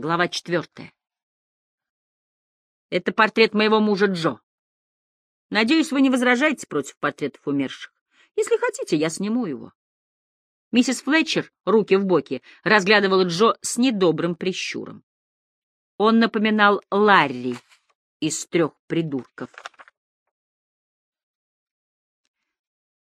Глава четвертая. Это портрет моего мужа Джо. Надеюсь, вы не возражаете против портретов умерших. Если хотите, я сниму его. Миссис Флетчер, руки в боки, разглядывала Джо с недобрым прищуром. Он напоминал Ларри из трех придурков.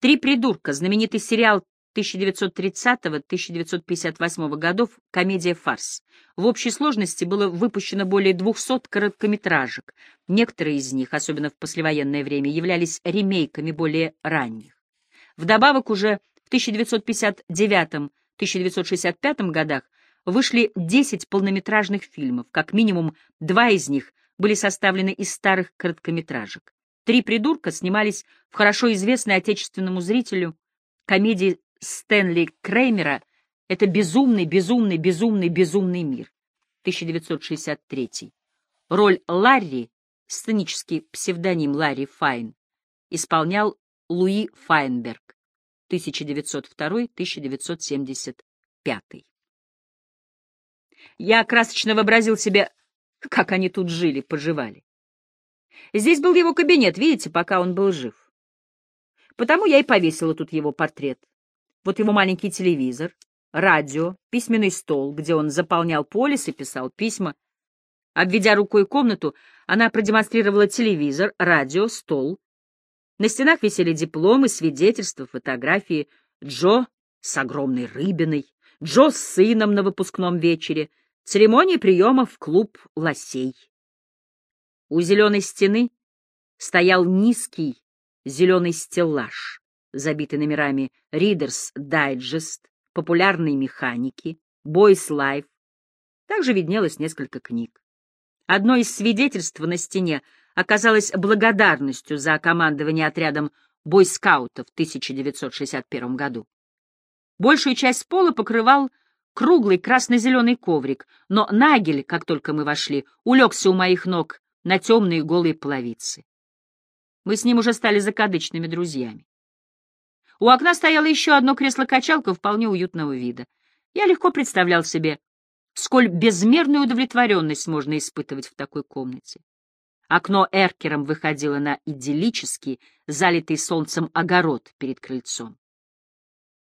«Три придурка» — знаменитый сериал 1930-1958 годов комедия-фарс. В общей сложности было выпущено более 200 короткометражек. Некоторые из них, особенно в послевоенное время, являлись ремейками более ранних. Вдобавок уже в 1959-1965 годах вышли 10 полнометражных фильмов, как минимум два из них были составлены из старых короткометражек. «Три придурка» снимались в хорошо известной отечественному зрителю комедии Стэнли Креймера «Это безумный, безумный, безумный, безумный мир» 1963. Роль Ларри, сценический псевдоним Ларри Файн, исполнял Луи Файнберг 1902-1975. Я красочно вообразил себе, как они тут жили, поживали. Здесь был его кабинет, видите, пока он был жив. Потому я и повесила тут его портрет. Вот его маленький телевизор, радио, письменный стол, где он заполнял полис и писал письма. Обведя рукой комнату, она продемонстрировала телевизор, радио, стол. На стенах висели дипломы, свидетельства, фотографии. Джо с огромной рыбиной, Джо с сыном на выпускном вечере, церемония приема в клуб лосей. У зеленой стены стоял низкий зеленый стеллаж забитый номерами Reader's Digest, популярной механики, Boys Life. Также виднелось несколько книг. Одно из свидетельств на стене оказалось благодарностью за командование отрядом бойскаутов в 1961 году. Большую часть пола покрывал круглый красно-зеленый коврик, но Нагель, как только мы вошли, улегся у моих ног на темные голые половицы. Мы с ним уже стали закадычными друзьями. У окна стояло еще одно кресло-качалка вполне уютного вида. Я легко представлял себе, сколь безмерную удовлетворенность можно испытывать в такой комнате. Окно эркером выходило на идиллический, залитый солнцем огород перед крыльцом.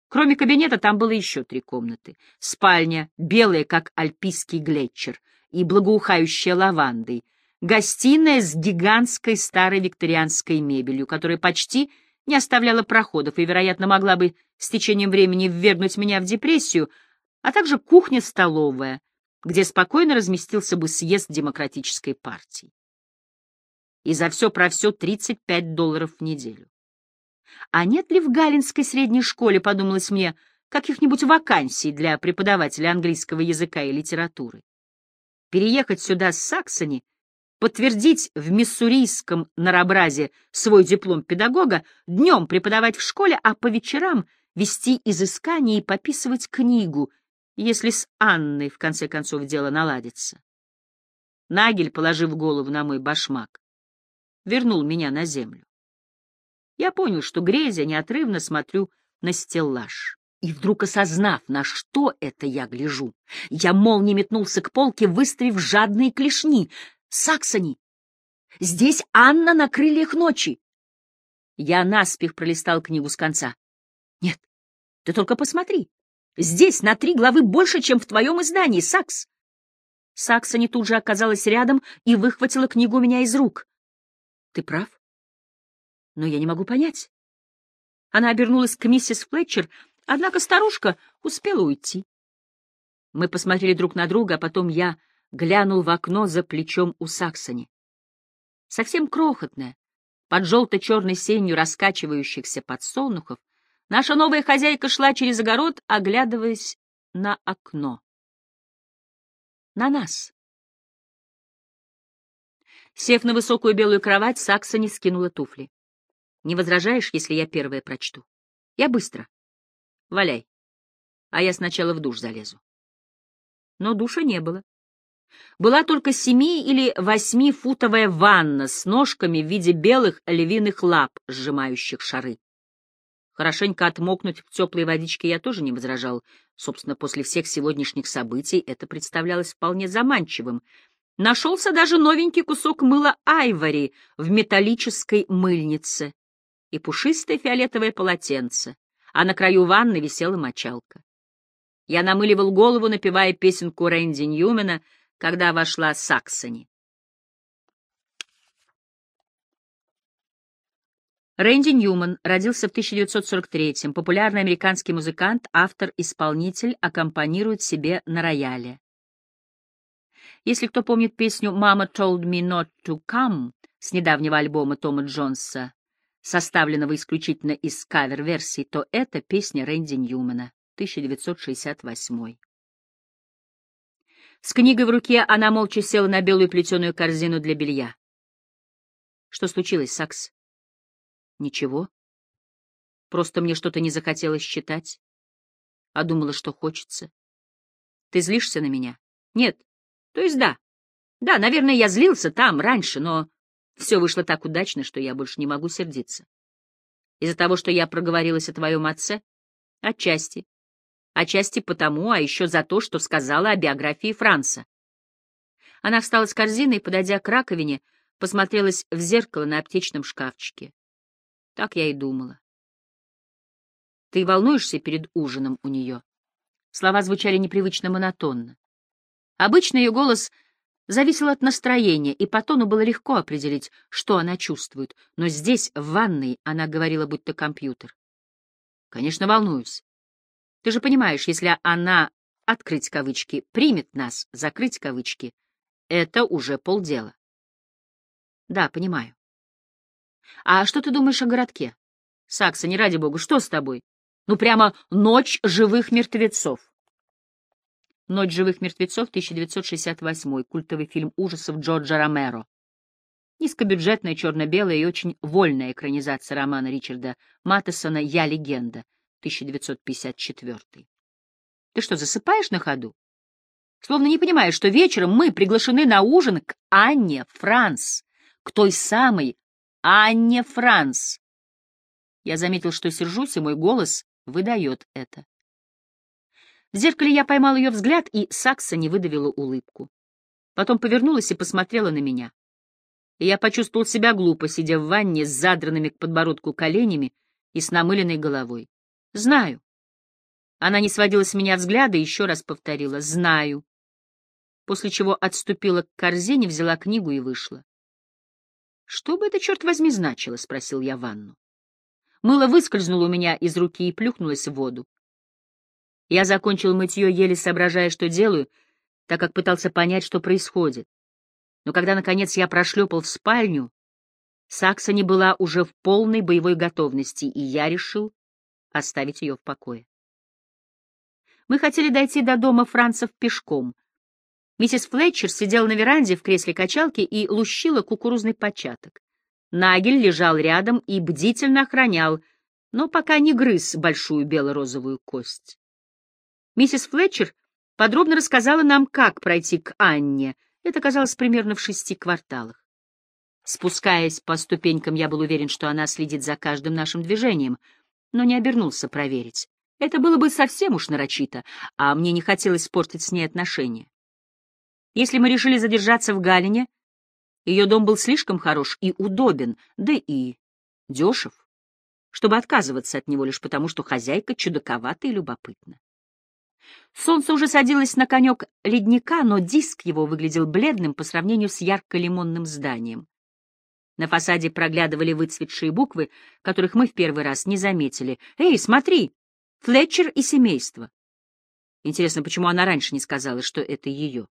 Кроме кабинета там было еще три комнаты. Спальня, белая, как альпийский глетчер, и благоухающая лавандой. Гостиная с гигантской старой викторианской мебелью, которая почти не оставляла проходов и, вероятно, могла бы с течением времени ввергнуть меня в депрессию, а также кухня-столовая, где спокойно разместился бы съезд демократической партии. И за все про все 35 долларов в неделю. А нет ли в Галинской средней школе, подумалось мне, каких-нибудь вакансий для преподавателя английского языка и литературы? Переехать сюда с Саксони подтвердить в миссурийском нарабразе свой диплом педагога, днем преподавать в школе, а по вечерам вести изыскания и пописывать книгу, если с Анной, в конце концов, дело наладится. Нагель, положив голову на мой башмак, вернул меня на землю. Я понял, что грезя неотрывно смотрю на стеллаж. И вдруг осознав, на что это я гляжу, я молнией метнулся к полке, выставив жадные клешни. Саксони! Здесь Анна на крыльях ночи!» Я наспех пролистал книгу с конца. «Нет, ты только посмотри. Здесь на три главы больше, чем в твоем издании, Сакс!» Саксони тут же оказалась рядом и выхватила книгу у меня из рук. «Ты прав. Но я не могу понять». Она обернулась к миссис Флетчер, однако старушка успела уйти. Мы посмотрели друг на друга, а потом я глянул в окно за плечом у Саксони. Совсем крохотная, под желто-черной сенью раскачивающихся подсолнухов, наша новая хозяйка шла через огород, оглядываясь на окно. На нас. Сев на высокую белую кровать, Саксони скинула туфли. «Не возражаешь, если я первая прочту? Я быстро. Валяй. А я сначала в душ залезу». Но душа не было была только семи- или восьмифутовая ванна с ножками в виде белых львиных лап, сжимающих шары. Хорошенько отмокнуть в теплой водичке я тоже не возражал. Собственно, после всех сегодняшних событий это представлялось вполне заманчивым. Нашелся даже новенький кусок мыла айвори в металлической мыльнице и пушистое фиолетовое полотенце, а на краю ванны висела мочалка. Я намыливал голову, напевая песенку Рэнди Ньюмена, когда вошла Саксони. Рэнди Ньюман родился в 1943-м, популярный американский музыкант, автор-исполнитель, аккомпанирует себе на рояле. Если кто помнит песню «Mama told me not to come» с недавнего альбома Тома Джонса, составленного исключительно из кавер-версий, то это песня Рэнди Ньюмана, 1968. С книгой в руке она молча села на белую плетеную корзину для белья. Что случилось, Сакс? Ничего. Просто мне что-то не захотелось читать, а думала, что хочется. Ты злишься на меня? Нет. То есть да. Да, наверное, я злился там, раньше, но все вышло так удачно, что я больше не могу сердиться. Из-за того, что я проговорилась о твоем отце? Отчасти. Отчасти потому, а еще за то, что сказала о биографии Франца. Она встала с корзины и, подойдя к раковине, посмотрелась в зеркало на аптечном шкафчике. Так я и думала. Ты волнуешься перед ужином у нее? Слова звучали непривычно монотонно. Обычно ее голос зависел от настроения, и по тону было легко определить, что она чувствует, но здесь, в ванной, она говорила будто компьютер. Конечно, волнуюсь. Ты же понимаешь, если она, открыть кавычки, примет нас, закрыть кавычки, это уже полдела. Да, понимаю. А что ты думаешь о городке? Сакса, не ради бога, что с тобой? Ну, прямо ночь живых мертвецов. «Ночь живых мертвецов», 1968, культовый фильм ужасов Джорджа Ромеро. Низкобюджетная, черно-белая и очень вольная экранизация романа Ричарда Маттесона «Я легенда», 1954. Ты что, засыпаешь на ходу? Словно не понимаешь, что вечером мы приглашены на ужин к Анне Франс, к той самой Анне Франс. Я заметил, что сержусь, и мой голос выдает это. В зеркале я поймал ее взгляд, и Сакса не выдавила улыбку. Потом повернулась и посмотрела на меня. И я почувствовал себя глупо, сидя в ванне с задранными к подбородку коленями и с намыленной головой. «Знаю». Она не сводила с меня взгляда и еще раз повторила «Знаю». После чего отступила к корзине, взяла книгу и вышла. «Что бы это, черт возьми, значило?» — спросил я ванну. Мыло выскользнуло у меня из руки и плюхнулось в воду. Я закончил мытье, еле соображая, что делаю, так как пытался понять, что происходит. Но когда, наконец, я прошлепал в спальню, Сакса не была уже в полной боевой готовности, и я решил оставить ее в покое. Мы хотели дойти до дома Францев пешком. Миссис Флетчер сидела на веранде в кресле качалки и лущила кукурузный початок. Нагель лежал рядом и бдительно охранял, но пока не грыз большую бело-розовую кость. Миссис Флетчер подробно рассказала нам, как пройти к Анне. Это казалось примерно в шести кварталах. Спускаясь по ступенькам, я был уверен, что она следит за каждым нашим движением, но не обернулся проверить. Это было бы совсем уж нарочито, а мне не хотелось испортить с ней отношения. Если мы решили задержаться в Галине, ее дом был слишком хорош и удобен, да и дешев, чтобы отказываться от него лишь потому, что хозяйка чудаковата и любопытна. Солнце уже садилось на конек ледника, но диск его выглядел бледным по сравнению с ярко-лимонным зданием. На фасаде проглядывали выцветшие буквы, которых мы в первый раз не заметили. «Эй, смотри! Флетчер и семейство!» Интересно, почему она раньше не сказала, что это ее?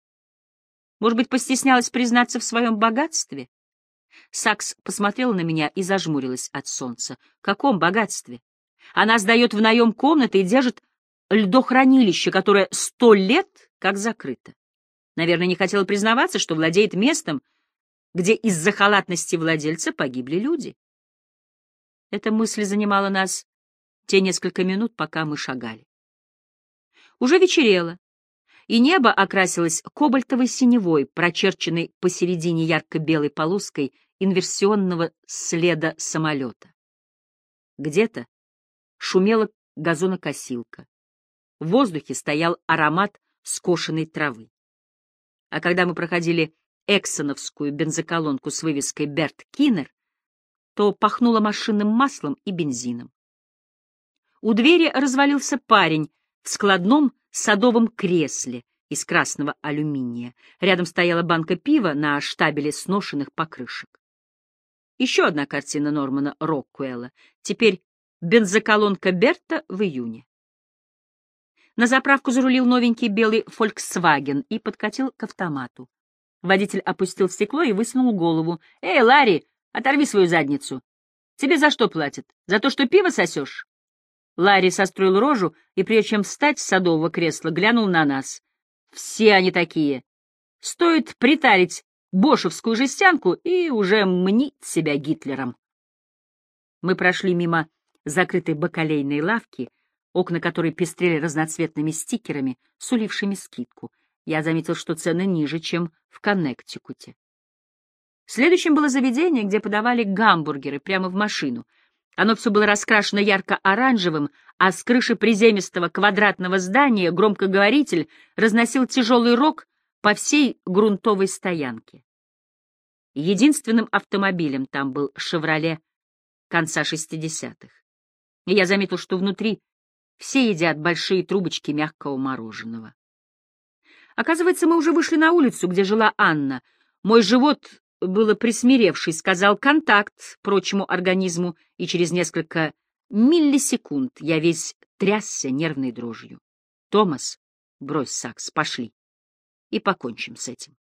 Может быть, постеснялась признаться в своем богатстве? Сакс посмотрела на меня и зажмурилась от солнца. «Каком богатстве? Она сдает в наем комнаты и держит льдохранилище, которое сто лет как закрыто. Наверное, не хотела признаваться, что владеет местом, где из-за халатности владельца погибли люди. Эта мысль занимала нас те несколько минут, пока мы шагали. Уже вечерело, и небо окрасилось кобальтовой синевой, прочерченной посередине ярко-белой полоской инверсионного следа самолета. Где-то шумела газонокосилка. В воздухе стоял аромат скошенной травы. А когда мы проходили эксоновскую бензоколонку с вывеской «Берт Киннер», то пахнуло машинным маслом и бензином. У двери развалился парень в складном садовом кресле из красного алюминия. Рядом стояла банка пива на штабеле сношенных покрышек. Еще одна картина Нормана Роккуэлла. Теперь бензоколонка Берта в июне. На заправку зарулил новенький белый Volkswagen и подкатил к автомату. Водитель опустил стекло и высунул голову. «Эй, Ларри, оторви свою задницу! Тебе за что платят? За то, что пиво сосешь?» Ларри состроил рожу и, прежде чем встать с садового кресла, глянул на нас. «Все они такие. Стоит притарить бошевскую жестянку и уже мнить себя Гитлером». Мы прошли мимо закрытой бакалейной лавки, окна которой пестрели разноцветными стикерами, сулившими скидку. Я заметил, что цены ниже, чем в Коннектикуте. Следующим было заведение, где подавали гамбургеры прямо в машину. Оно все было раскрашено ярко-оранжевым, а с крыши приземистого квадратного здания громкоговоритель разносил тяжелый рог по всей грунтовой стоянке. Единственным автомобилем там был «Шевроле» конца 60-х. И я заметил, что внутри все едят большие трубочки мягкого мороженого. Оказывается, мы уже вышли на улицу, где жила Анна. Мой живот, было присмиревший, сказал «контакт» прочему организму, и через несколько миллисекунд я весь трясся нервной дрожью. «Томас, брось сакс, пошли, и покончим с этим».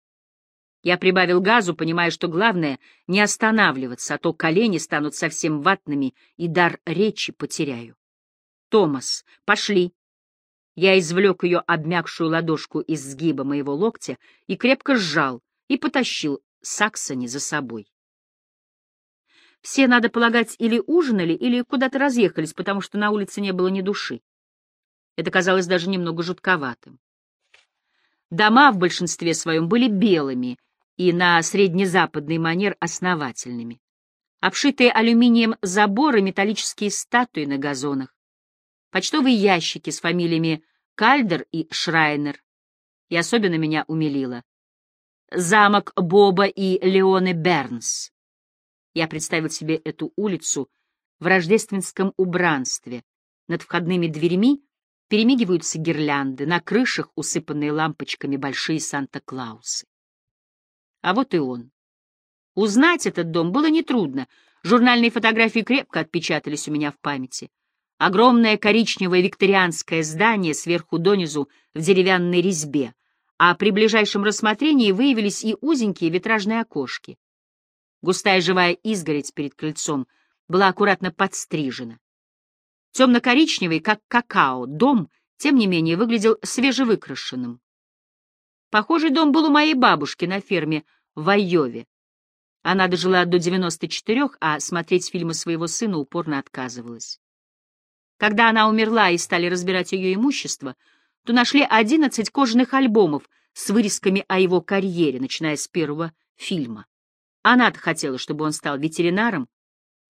Я прибавил газу, понимая, что главное — не останавливаться, а то колени станут совсем ватными, и дар речи потеряю. «Томас, пошли!» Я извлек ее обмякшую ладошку из сгиба моего локтя и крепко сжал, и потащил Саксони за собой. Все, надо полагать, или ужинали, или куда-то разъехались, потому что на улице не было ни души. Это казалось даже немного жутковатым. Дома в большинстве своем были белыми и на среднезападный манер основательными. Обшитые алюминием заборы, металлические статуи на газонах почтовые ящики с фамилиями Кальдер и Шрайнер. И особенно меня умилило. Замок Боба и Леоны Бернс. Я представил себе эту улицу в рождественском убранстве. Над входными дверьми перемигиваются гирлянды, на крышах, усыпанные лампочками, большие Санта-Клаусы. А вот и он. Узнать этот дом было нетрудно. Журнальные фотографии крепко отпечатались у меня в памяти. Огромное коричневое викторианское здание сверху донизу в деревянной резьбе, а при ближайшем рассмотрении выявились и узенькие витражные окошки. Густая живая изгородь перед крыльцом была аккуратно подстрижена. Темно-коричневый, как какао, дом, тем не менее, выглядел свежевыкрашенным. Похожий дом был у моей бабушки на ферме в Айове. Она дожила до 94, а смотреть фильмы своего сына упорно отказывалась. Когда она умерла и стали разбирать ее имущество, то нашли одиннадцать кожаных альбомов с вырезками о его карьере, начиная с первого фильма. Она-то хотела, чтобы он стал ветеринаром.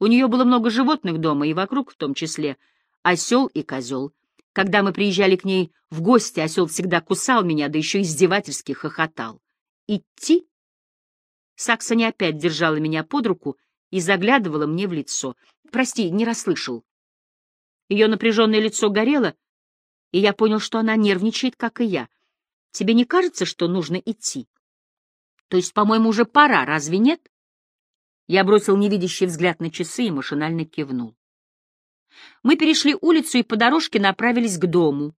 У нее было много животных дома и вокруг, в том числе осел и козел. Когда мы приезжали к ней в гости, осел всегда кусал меня, да еще издевательски хохотал. «Идти?» Саксони опять держала меня под руку и заглядывала мне в лицо. «Прости, не расслышал». Ее напряженное лицо горело, и я понял, что она нервничает, как и я. Тебе не кажется, что нужно идти? То есть, по-моему, уже пора, разве нет? Я бросил невидящий взгляд на часы и машинально кивнул. Мы перешли улицу и по дорожке направились к дому.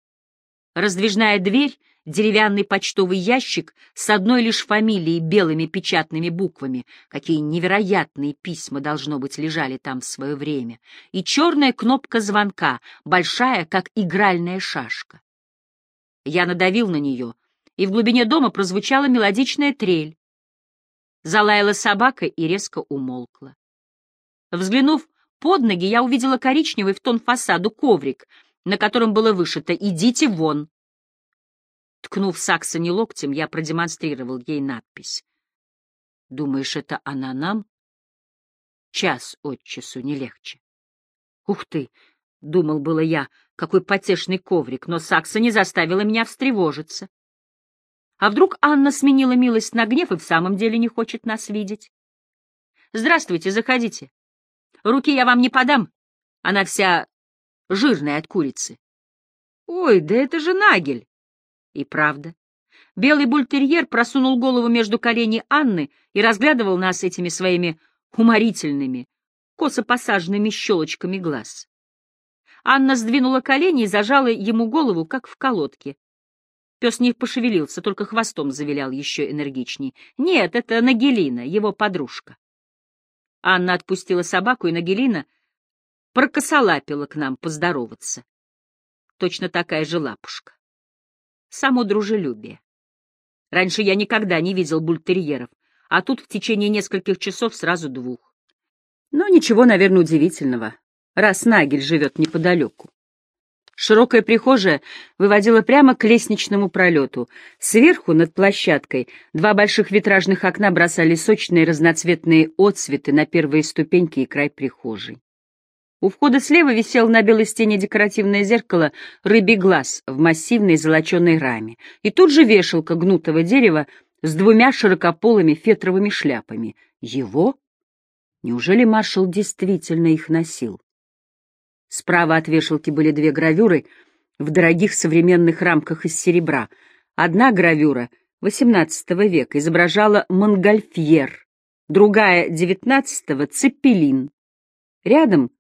Раздвижная дверь деревянный почтовый ящик с одной лишь фамилией белыми печатными буквами, какие невероятные письма, должно быть, лежали там в свое время, и черная кнопка звонка, большая, как игральная шашка. Я надавил на нее, и в глубине дома прозвучала мелодичная трель. Залаяла собака и резко умолкла. Взглянув под ноги, я увидела коричневый в тон фасаду коврик, на котором было вышито «Идите вон». Ткнув Саксони локтем, я продемонстрировал ей надпись. «Думаешь, это она нам?» «Час от часу не легче». «Ух ты! Думал было я, какой потешный коврик, но Сакса не заставила меня встревожиться. А вдруг Анна сменила милость на гнев и в самом деле не хочет нас видеть? Здравствуйте, заходите. Руки я вам не подам, она вся жирная от курицы. Ой, да это же Нагель! И правда. Белый бультерьер просунул голову между коленей Анны и разглядывал нас этими своими уморительными, косо посаженными щелочками глаз. Анна сдвинула колени и зажала ему голову, как в колодке. Пес не пошевелился, только хвостом завилял еще энергичней. Нет, это Нагелина, его подружка. Анна отпустила собаку, и Нагелина прокосолапила к нам поздороваться. Точно такая же лапушка. Само дружелюбие. Раньше я никогда не видел бультерьеров, а тут в течение нескольких часов сразу двух. Но ничего, наверное, удивительного, раз Нагель живет неподалеку. Широкая прихожая выводила прямо к лестничному пролету. Сверху, над площадкой, два больших витражных окна бросали сочные разноцветные отсветы на первые ступеньки и край прихожей. У входа слева висел на белой стене декоративное зеркало рыбий глаз в массивной золоченой раме, и тут же вешалка гнутого дерева с двумя широкополыми фетровыми шляпами. Его? Неужели маршал действительно их носил? Справа от вешалки были две гравюры в дорогих современных рамках из серебра. Одна гравюра XVIII века изображала Монгольфьер, другая — XIX — Цепелин. Рядом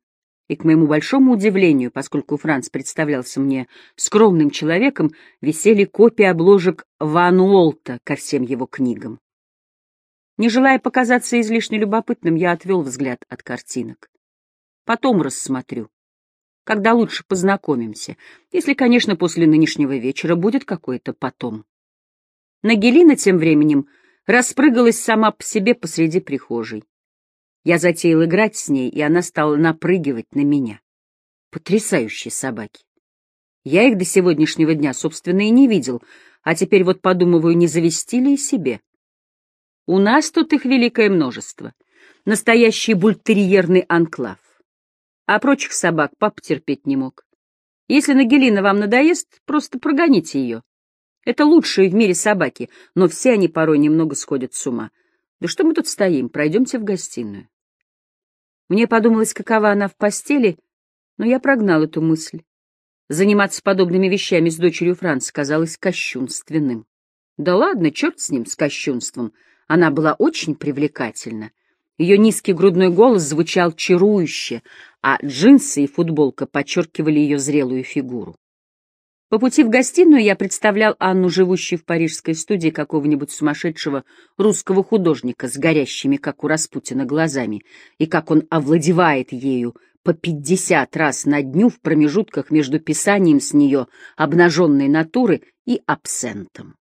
и, к моему большому удивлению, поскольку Франц представлялся мне скромным человеком, висели копии обложек Ван Уолта ко всем его книгам. Не желая показаться излишне любопытным, я отвел взгляд от картинок. Потом рассмотрю. Когда лучше познакомимся, если, конечно, после нынешнего вечера будет какое-то потом. Нагелина тем временем распрыгалась сама по себе посреди прихожей. Я затеял играть с ней, и она стала напрыгивать на меня. Потрясающие собаки. Я их до сегодняшнего дня, собственно, и не видел, а теперь вот подумываю, не завести ли и себе. У нас тут их великое множество. Настоящий бультерьерный анклав. А прочих собак папа терпеть не мог. Если Нагелина вам надоест, просто прогоните ее. Это лучшие в мире собаки, но все они порой немного сходят с ума. Да что мы тут стоим? Пройдемте в гостиную. Мне подумалось, какова она в постели, но я прогнал эту мысль. Заниматься подобными вещами с дочерью Франца казалось кощунственным. Да ладно, черт с ним, с кощунством. Она была очень привлекательна. Ее низкий грудной голос звучал чарующе, а джинсы и футболка подчеркивали ее зрелую фигуру. По пути в гостиную я представлял Анну, живущей в парижской студии какого-нибудь сумасшедшего русского художника с горящими, как у Распутина, глазами, и как он овладевает ею по пятьдесят раз на дню в промежутках между писанием с нее обнаженной натуры и абсентом.